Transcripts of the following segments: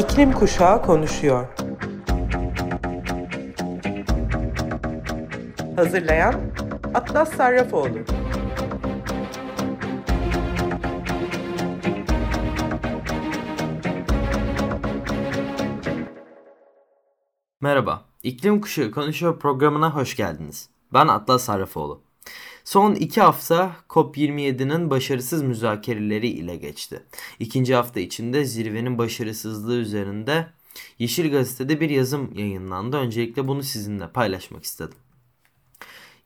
İklim Kuşağı konuşuyor. Hazırlayan Atlas Sarrafoğlu. Merhaba, İklim Kuşağı Konuşuyor programına hoş geldiniz. Ben Atlas Sarrafoğlu. Son iki hafta COP27'nin başarısız müzakereleri ile geçti. İkinci hafta içinde zirvenin başarısızlığı üzerinde Yeşil Gazete'de bir yazım yayınlandı. Öncelikle bunu sizinle paylaşmak istedim.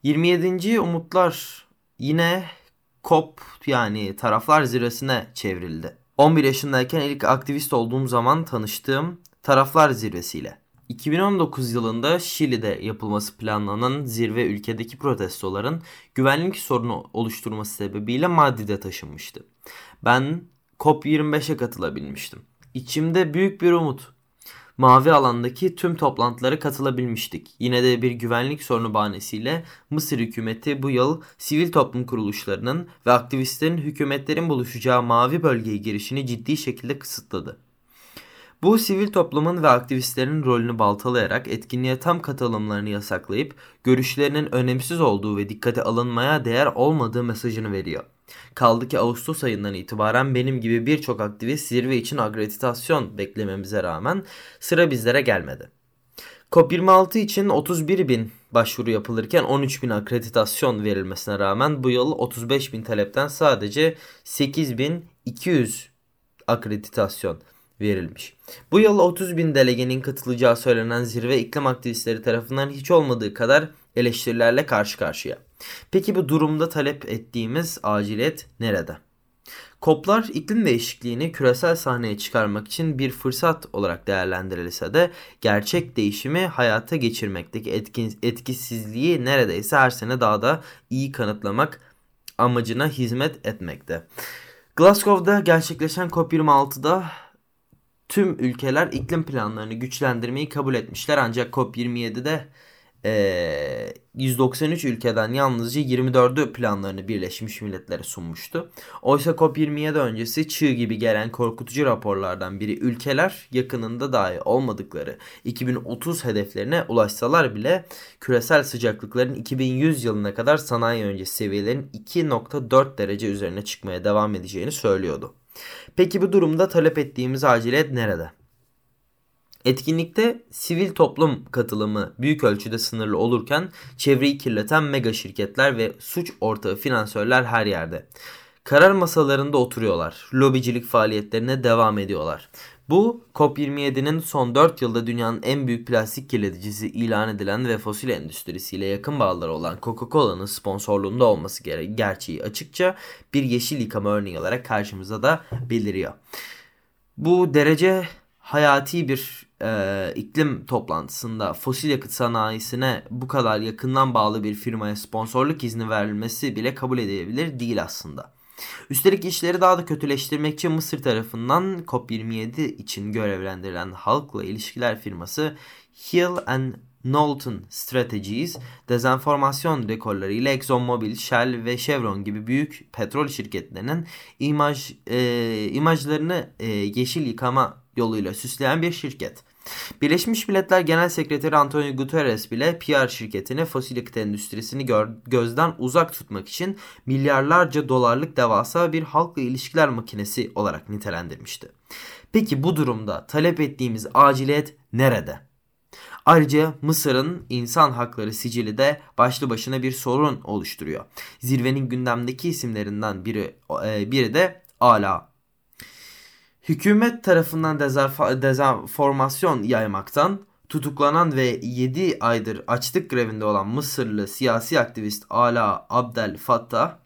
27. Umutlar yine COP yani taraflar zirvesine çevrildi. 11 yaşındayken ilk aktivist olduğum zaman tanıştığım taraflar zirvesiyle 2019 yılında Şili'de yapılması planlanan zirve ülkedeki protestoların güvenlik sorunu oluşturması sebebiyle Madrid'e taşınmıştı. Ben COP25'e katılabilmiştim. İçimde büyük bir umut. Mavi alandaki tüm toplantılara katılabilmiştik. Yine de bir güvenlik sorunu bahanesiyle Mısır hükümeti bu yıl sivil toplum kuruluşlarının ve aktivistlerin hükümetlerin buluşacağı mavi bölgeye girişini ciddi şekilde kısıtladı. Bu sivil toplumun ve aktivistlerin rolünü baltalayarak etkinliğe tam katılımlarını yasaklayıp görüşlerinin önemsiz olduğu ve dikkate alınmaya değer olmadığı mesajını veriyor. Kaldı ki Ağustos ayından itibaren benim gibi birçok aktivist zirve için akreditasyon beklememize rağmen sıra bizlere gelmedi. COP26 için 31 bin başvuru yapılırken 13 bin akreditasyon verilmesine rağmen bu yıl 35 bin talepten sadece 8200 akreditasyon verilmiş. Bu yıl 30 bin delegenin katılacağı söylenen zirve iklim aktivistleri tarafından hiç olmadığı kadar eleştirilerle karşı karşıya. Peki bu durumda talep ettiğimiz aciliyet nerede? Koplar iklim değişikliğini küresel sahneye çıkarmak için bir fırsat olarak değerlendirilse de gerçek değişimi hayata geçirmekteki etkin, etkisizliği neredeyse her sene daha da iyi kanıtlamak amacına hizmet etmekte. Glasgow'da gerçekleşen COP26'da tüm ülkeler iklim planlarını güçlendirmeyi kabul etmişler ancak COP27'de e, 193 ülkeden yalnızca 24'ü planlarını Birleşmiş Milletler'e sunmuştu. Oysa COP27 öncesi çığ gibi gelen korkutucu raporlardan biri ülkeler yakınında dahi olmadıkları 2030 hedeflerine ulaşsalar bile küresel sıcaklıkların 2100 yılına kadar sanayi öncesi seviyelerin 2.4 derece üzerine çıkmaya devam edeceğini söylüyordu. Peki bu durumda talep ettiğimiz aciliyet nerede? Etkinlikte sivil toplum katılımı büyük ölçüde sınırlı olurken çevreyi kirleten mega şirketler ve suç ortağı finansörler her yerde. Karar masalarında oturuyorlar. Lobicilik faaliyetlerine devam ediyorlar. Bu COP27'nin son 4 yılda dünyanın en büyük plastik kirleticisi ilan edilen ve fosil endüstrisiyle yakın bağları olan Coca-Cola'nın sponsorluğunda olması gerçeği açıkça bir yeşil yıkama örneği olarak karşımıza da beliriyor. Bu derece hayati bir e, iklim toplantısında fosil yakıt sanayisine bu kadar yakından bağlı bir firmaya sponsorluk izni verilmesi bile kabul edilebilir değil aslında. Üstelik işleri daha da kötüleştirmek için Mısır tarafından COP27 için görevlendirilen halkla ilişkiler firması Hill and Knowlton Strategies, dezenformasyon dekorlarıyla ExxonMobil, Shell ve Chevron gibi büyük petrol şirketlerinin imaj e, imajlarını e, yeşil yıkama yoluyla süsleyen bir şirket. Birleşmiş Milletler Genel Sekreteri Antonio Guterres bile PR şirketini fosil yakıt endüstrisini gör, gözden uzak tutmak için milyarlarca dolarlık devasa bir halkla ilişkiler makinesi olarak nitelendirmişti. Peki bu durumda talep ettiğimiz aciliyet nerede? Ayrıca Mısır'ın insan hakları sicili de başlı başına bir sorun oluşturuyor. Zirvenin gündemdeki isimlerinden biri e, biri de Ala Hükümet tarafından dezenformasyon yaymaktan tutuklanan ve 7 aydır açlık grevinde olan Mısırlı siyasi aktivist Ala Abdel Fattah,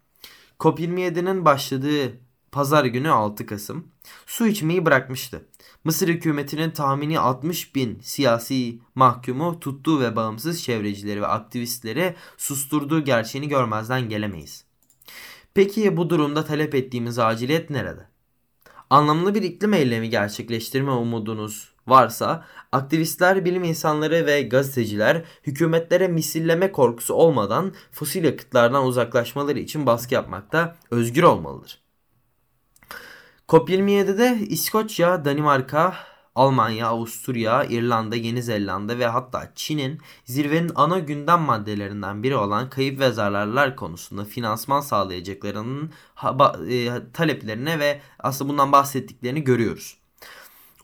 COP27'nin başladığı pazar günü 6 Kasım su içmeyi bırakmıştı. Mısır hükümetinin tahmini 60 bin siyasi mahkumu tuttuğu ve bağımsız çevrecileri ve aktivistleri susturduğu gerçeğini görmezden gelemeyiz. Peki bu durumda talep ettiğimiz aciliyet nerede? Anlamlı bir iklim eylemi gerçekleştirme umudunuz varsa aktivistler, bilim insanları ve gazeteciler hükümetlere misilleme korkusu olmadan fosil yakıtlardan uzaklaşmaları için baskı yapmakta özgür olmalıdır. COP27'de İskoçya, Danimarka, Almanya, Avusturya, İrlanda, Yeni Zelanda ve hatta Çin'in zirvenin ana gündem maddelerinden biri olan kayıp ve zararlar konusunda finansman sağlayacaklarının e, taleplerine ve aslında bundan bahsettiklerini görüyoruz.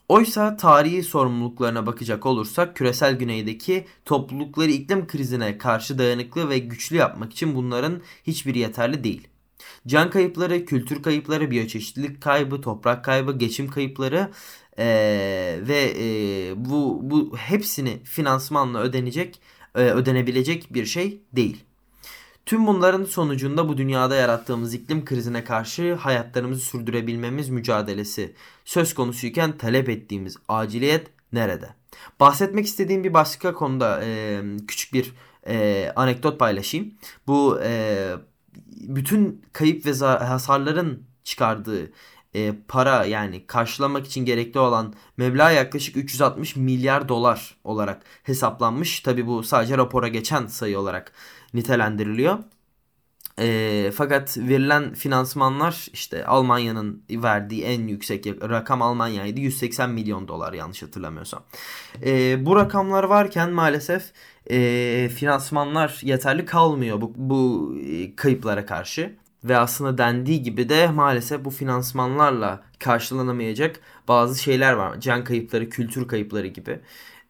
Oysa tarihi sorumluluklarına bakacak olursak küresel güneydeki toplulukları iklim krizine karşı dayanıklı ve güçlü yapmak için bunların hiçbiri yeterli değil. Can kayıpları, kültür kayıpları, biyoçeşitlilik kaybı, toprak kaybı, geçim kayıpları ee, ve e, bu bu hepsini finansmanla ödenecek, e, ödenebilecek bir şey değil. Tüm bunların sonucunda bu dünyada yarattığımız iklim krizine karşı hayatlarımızı sürdürebilmemiz mücadelesi söz konusuyken talep ettiğimiz aciliyet nerede? Bahsetmek istediğim bir başka konuda e, küçük bir e, anekdot paylaşayım. Bu e, bütün kayıp ve hasarların çıkardığı e, para yani karşılamak için gerekli olan meblağ yaklaşık 360 milyar dolar olarak hesaplanmış. Tabi bu sadece rapora geçen sayı olarak nitelendiriliyor. E, fakat verilen finansmanlar işte Almanya'nın verdiği en yüksek rakam Almanya'ydı 180 milyon dolar yanlış hatırlamıyorsam. E, bu rakamlar varken maalesef e, finansmanlar yeterli kalmıyor bu, bu e, kayıplara karşı. Ve aslında dendiği gibi de maalesef bu finansmanlarla karşılanamayacak bazı şeyler var. Can kayıpları, kültür kayıpları gibi,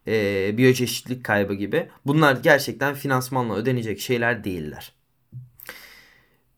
e, biyoçeşitlik kaybı gibi. Bunlar gerçekten finansmanla ödenecek şeyler değiller.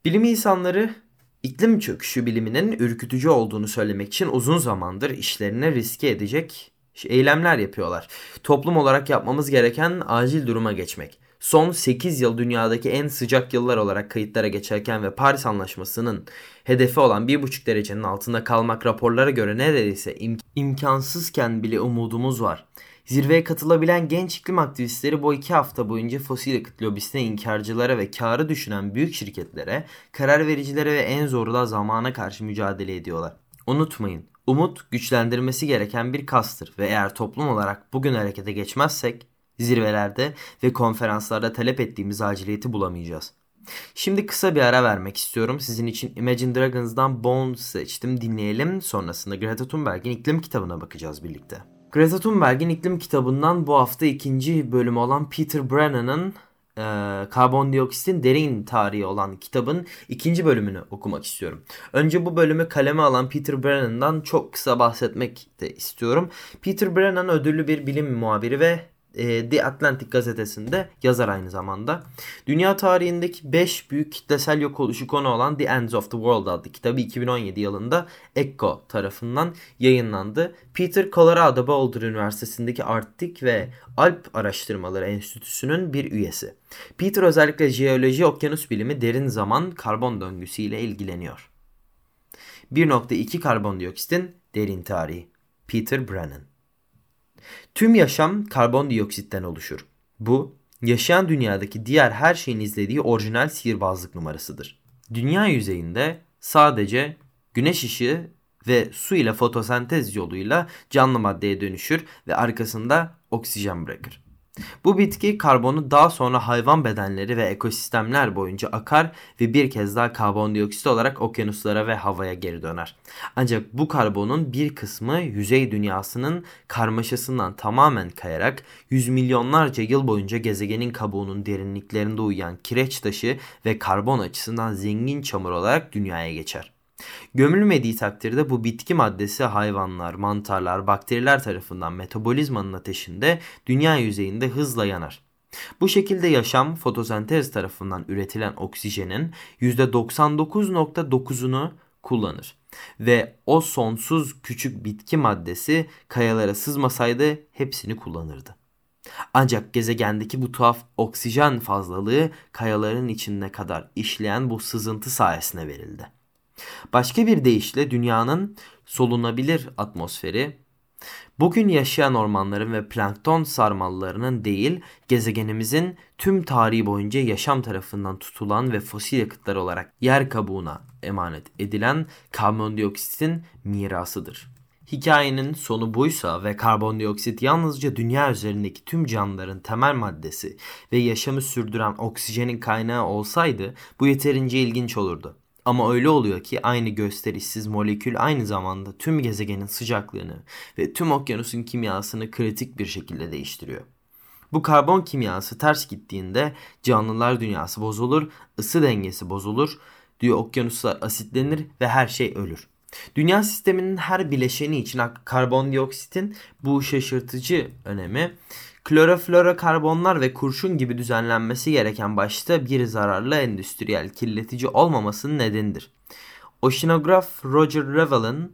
Bilim insanları iklim çöküşü biliminin ürkütücü olduğunu söylemek için uzun zamandır işlerine riske edecek eylemler yapıyorlar. Toplum olarak yapmamız gereken acil duruma geçmek. Son 8 yıl dünyadaki en sıcak yıllar olarak kayıtlara geçerken ve Paris Anlaşması'nın hedefi olan 1,5 derecenin altında kalmak raporlara göre neredeyse im- imkansızken bile umudumuz var. Zirveye katılabilen genç iklim aktivistleri bu iki hafta boyunca fosil yakıt lobisine inkarcılara ve karı düşünen büyük şirketlere, karar vericilere ve en zoru da zamana karşı mücadele ediyorlar. Unutmayın, umut güçlendirmesi gereken bir kastır ve eğer toplum olarak bugün harekete geçmezsek zirvelerde ve konferanslarda talep ettiğimiz aciliyeti bulamayacağız. Şimdi kısa bir ara vermek istiyorum. Sizin için Imagine Dragons'dan Bones seçtim. Dinleyelim. Sonrasında Greta Thunberg'in iklim kitabına bakacağız birlikte. Greta Thunberg'in iklim kitabından bu hafta ikinci bölümü olan Peter Brennan'ın e, karbondioksitin derin tarihi olan kitabın ikinci bölümünü okumak istiyorum. Önce bu bölümü kaleme alan Peter Brennan'dan çok kısa bahsetmek de istiyorum. Peter Brennan ödüllü bir bilim muhabiri ve e, The Atlantic gazetesinde yazar aynı zamanda. Dünya tarihindeki 5 büyük kitlesel yok oluşu konu olan The Ends of the World adlı kitabı 2017 yılında Echo tarafından yayınlandı. Peter Colorado Boulder Üniversitesi'ndeki Arktik ve Alp Araştırmaları Enstitüsü'nün bir üyesi. Peter özellikle jeoloji, okyanus bilimi, derin zaman, karbon döngüsü ile ilgileniyor. 1.2 karbondioksitin derin tarihi. Peter Brennan Tüm yaşam karbondioksitten oluşur. Bu, yaşayan dünyadaki diğer her şeyin izlediği orijinal sihirbazlık numarasıdır. Dünya yüzeyinde sadece güneş ışığı ve su ile fotosentez yoluyla canlı maddeye dönüşür ve arkasında oksijen bırakır. Bu bitki karbonu daha sonra hayvan bedenleri ve ekosistemler boyunca akar ve bir kez daha karbondioksit olarak okyanuslara ve havaya geri döner. Ancak bu karbonun bir kısmı yüzey dünyasının karmaşasından tamamen kayarak yüz milyonlarca yıl boyunca gezegenin kabuğunun derinliklerinde uyuyan kireç taşı ve karbon açısından zengin çamur olarak dünyaya geçer. Gömülmediği takdirde bu bitki maddesi hayvanlar, mantarlar, bakteriler tarafından metabolizmanın ateşinde dünya yüzeyinde hızla yanar. Bu şekilde yaşam fotosentez tarafından üretilen oksijenin %99.9'unu kullanır ve o sonsuz küçük bitki maddesi kayalara sızmasaydı hepsini kullanırdı. Ancak gezegendeki bu tuhaf oksijen fazlalığı kayaların içine kadar işleyen bu sızıntı sayesinde verildi. Başka bir deyişle dünyanın solunabilir atmosferi bugün yaşayan ormanların ve plankton sarmallarının değil gezegenimizin tüm tarihi boyunca yaşam tarafından tutulan ve fosil yakıtlar olarak yer kabuğuna emanet edilen karbondioksitin mirasıdır. Hikayenin sonu buysa ve karbondioksit yalnızca dünya üzerindeki tüm canlıların temel maddesi ve yaşamı sürdüren oksijenin kaynağı olsaydı bu yeterince ilginç olurdu. Ama öyle oluyor ki aynı gösterişsiz molekül aynı zamanda tüm gezegenin sıcaklığını ve tüm okyanusun kimyasını kritik bir şekilde değiştiriyor. Bu karbon kimyası ters gittiğinde canlılar dünyası bozulur, ısı dengesi bozulur, diyor okyanuslar asitlenir ve her şey ölür. Dünya sisteminin her bileşeni için karbondioksitin bu şaşırtıcı önemi kloroflorokarbonlar ve kurşun gibi düzenlenmesi gereken başta bir zararlı endüstriyel kirletici olmamasının nedenidir. Oşinograf Roger Revel'ın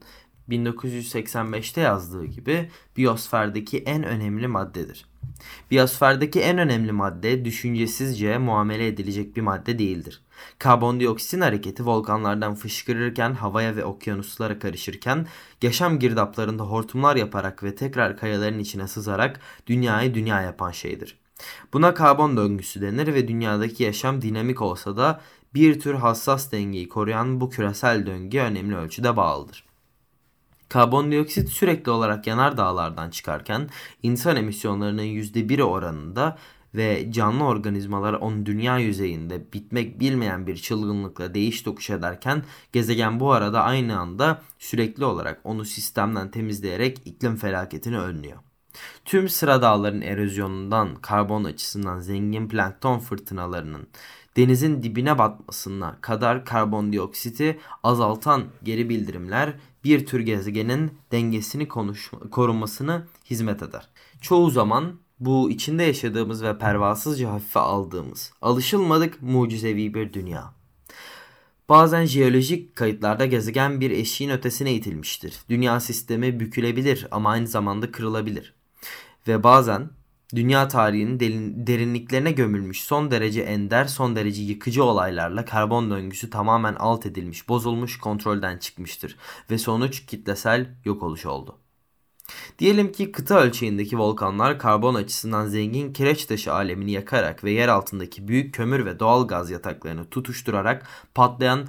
1985'te yazdığı gibi biyosferdeki en önemli maddedir. Biyosferdeki en önemli madde düşüncesizce muamele edilecek bir madde değildir. Karbondioksitin hareketi volkanlardan fışkırırken havaya ve okyanuslara karışırken yaşam girdaplarında hortumlar yaparak ve tekrar kayaların içine sızarak dünyayı dünya yapan şeydir. Buna karbon döngüsü denir ve dünyadaki yaşam dinamik olsa da bir tür hassas dengeyi koruyan bu küresel döngü önemli ölçüde bağlıdır. Karbondioksit sürekli olarak yanar dağlardan çıkarken insan emisyonlarının %1 oranında ve canlı organizmalar onu dünya yüzeyinde bitmek bilmeyen bir çılgınlıkla değiş tokuş ederken gezegen bu arada aynı anda sürekli olarak onu sistemden temizleyerek iklim felaketini önlüyor. Tüm sıra dağların erozyonundan karbon açısından zengin plankton fırtınalarının denizin dibine batmasına kadar karbondioksiti azaltan geri bildirimler bir tür gezegenin dengesini konuşma, korunmasını hizmet eder. Çoğu zaman bu içinde yaşadığımız ve pervasızca hafife aldığımız, alışılmadık mucizevi bir dünya. Bazen jeolojik kayıtlarda gezegen bir eşiğin ötesine itilmiştir. Dünya sistemi bükülebilir ama aynı zamanda kırılabilir. Ve bazen dünya tarihinin derinliklerine gömülmüş son derece ender, son derece yıkıcı olaylarla karbon döngüsü tamamen alt edilmiş, bozulmuş, kontrolden çıkmıştır ve sonuç kitlesel yok oluş oldu. Diyelim ki kıta ölçeğindeki volkanlar karbon açısından zengin kireç taşı alemini yakarak ve yer altındaki büyük kömür ve doğal gaz yataklarını tutuşturarak patlayan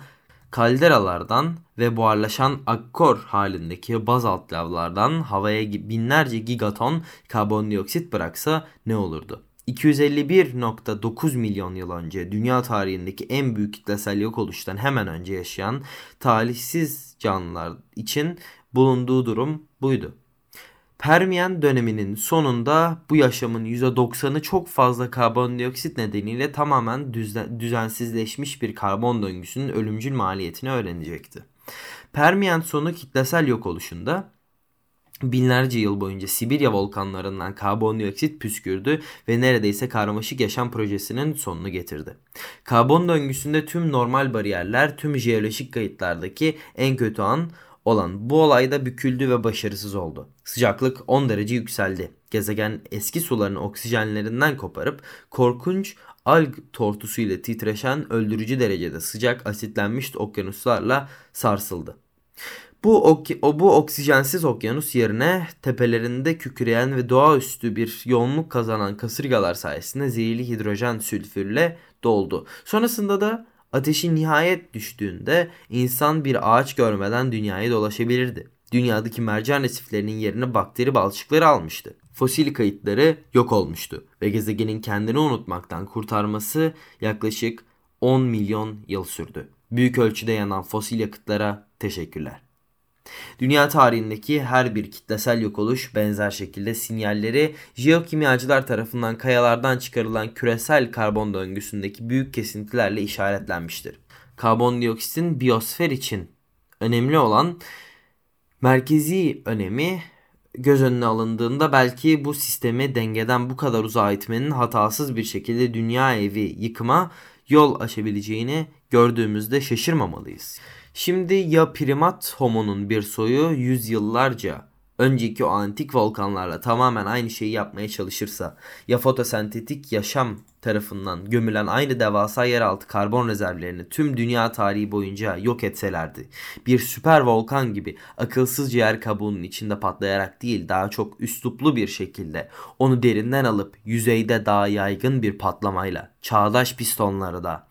kalderalardan ve buharlaşan akkor halindeki bazalt lavlardan havaya binlerce gigaton karbondioksit bıraksa ne olurdu? 251.9 milyon yıl önce dünya tarihindeki en büyük kitlesel yok oluştan hemen önce yaşayan talihsiz canlılar için bulunduğu durum buydu. Permiyen döneminin sonunda bu yaşamın %90'ı çok fazla karbondioksit nedeniyle tamamen düzensizleşmiş bir karbon döngüsünün ölümcül maliyetini öğrenecekti. Permiyen sonu kitlesel yok oluşunda binlerce yıl boyunca Sibirya volkanlarından karbondioksit püskürdü ve neredeyse karmaşık yaşam projesinin sonunu getirdi. Karbon döngüsünde tüm normal bariyerler, tüm jeolojik kayıtlardaki en kötü an olan bu olayda büküldü ve başarısız oldu. Sıcaklık 10 derece yükseldi. Gezegen eski suların oksijenlerinden koparıp korkunç alg tortusu ile titreşen öldürücü derecede sıcak asitlenmiş okyanuslarla sarsıldı. Bu, ok o, bu oksijensiz okyanus yerine tepelerinde kükreyen ve doğaüstü bir yoğunluk kazanan kasırgalar sayesinde zehirli hidrojen sülfürle doldu. Sonrasında da Ateşin nihayet düştüğünde insan bir ağaç görmeden dünyayı dolaşabilirdi. Dünyadaki mercan resiflerinin yerine bakteri balçıkları almıştı. Fosil kayıtları yok olmuştu ve gezegenin kendini unutmaktan kurtarması yaklaşık 10 milyon yıl sürdü. Büyük ölçüde yanan fosil yakıtlara teşekkürler. Dünya tarihindeki her bir kitlesel yok oluş benzer şekilde sinyalleri jeokimyacılar tarafından kayalardan çıkarılan küresel karbon döngüsündeki büyük kesintilerle işaretlenmiştir. Karbondioksitin biyosfer için önemli olan merkezi önemi göz önüne alındığında belki bu sistemi dengeden bu kadar uzağa itmenin hatasız bir şekilde dünya evi yıkıma yol açabileceğini gördüğümüzde şaşırmamalıyız. Şimdi ya primat homonun bir soyu yüzyıllarca önceki o antik volkanlarla tamamen aynı şeyi yapmaya çalışırsa ya fotosentetik yaşam tarafından gömülen aynı devasa yeraltı karbon rezervlerini tüm dünya tarihi boyunca yok etselerdi. Bir süper volkan gibi akılsızca yer kabuğunun içinde patlayarak değil daha çok üsluplu bir şekilde onu derinden alıp yüzeyde daha yaygın bir patlamayla çağdaş pistonları da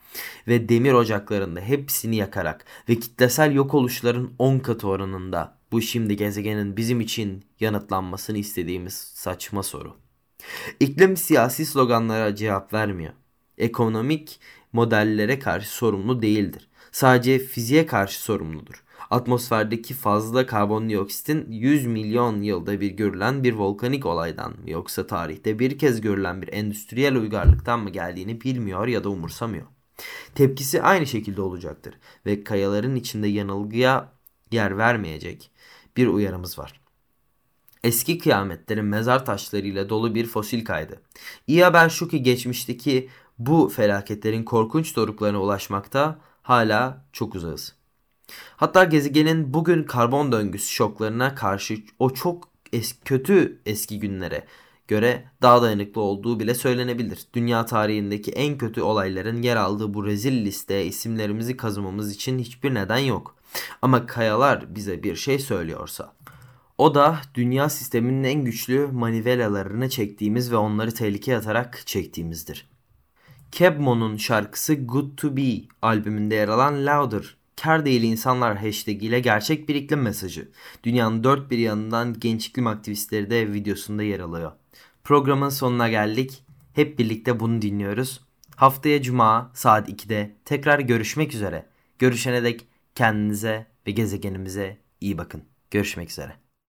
ve demir ocaklarında hepsini yakarak ve kitlesel yok oluşların 10 katı oranında bu şimdi gezegenin bizim için yanıtlanmasını istediğimiz saçma soru. İklim siyasi sloganlara cevap vermiyor. Ekonomik modellere karşı sorumlu değildir. sadece fiziğe karşı sorumludur. Atmosferdeki fazla karbondioksitin 100 milyon yılda bir görülen bir volkanik olaydan mı yoksa tarihte bir kez görülen bir endüstriyel uygarlıktan mı geldiğini bilmiyor ya da umursamıyor. Tepkisi aynı şekilde olacaktır ve kayaların içinde yanılgıya yer vermeyecek bir uyarımız var. Eski kıyametlerin mezar taşlarıyla dolu bir fosil kaydı. İyi haber şu ki geçmişteki bu felaketlerin korkunç doruklarına ulaşmakta hala çok uzağız. Hatta gezegenin bugün karbon döngüsü şoklarına karşı o çok es kötü eski günlere göre daha dayanıklı olduğu bile söylenebilir. Dünya tarihindeki en kötü olayların yer aldığı bu rezil listeye isimlerimizi kazımamız için hiçbir neden yok. Ama kayalar bize bir şey söylüyorsa o da dünya sisteminin en güçlü manivelalarını çektiğimiz ve onları tehlikeye atarak çektiğimizdir. Kebmo'nun şarkısı Good To Be albümünde yer alan Louder, kar değil insanlar hashtag ile gerçek bir iklim mesajı. Dünyanın dört bir yanından genç iklim aktivistleri de videosunda yer alıyor. Programın sonuna geldik. Hep birlikte bunu dinliyoruz. Haftaya cuma saat 2'de tekrar görüşmek üzere. Görüşene dek kendinize ve gezegenimize iyi bakın. Görüşmek üzere.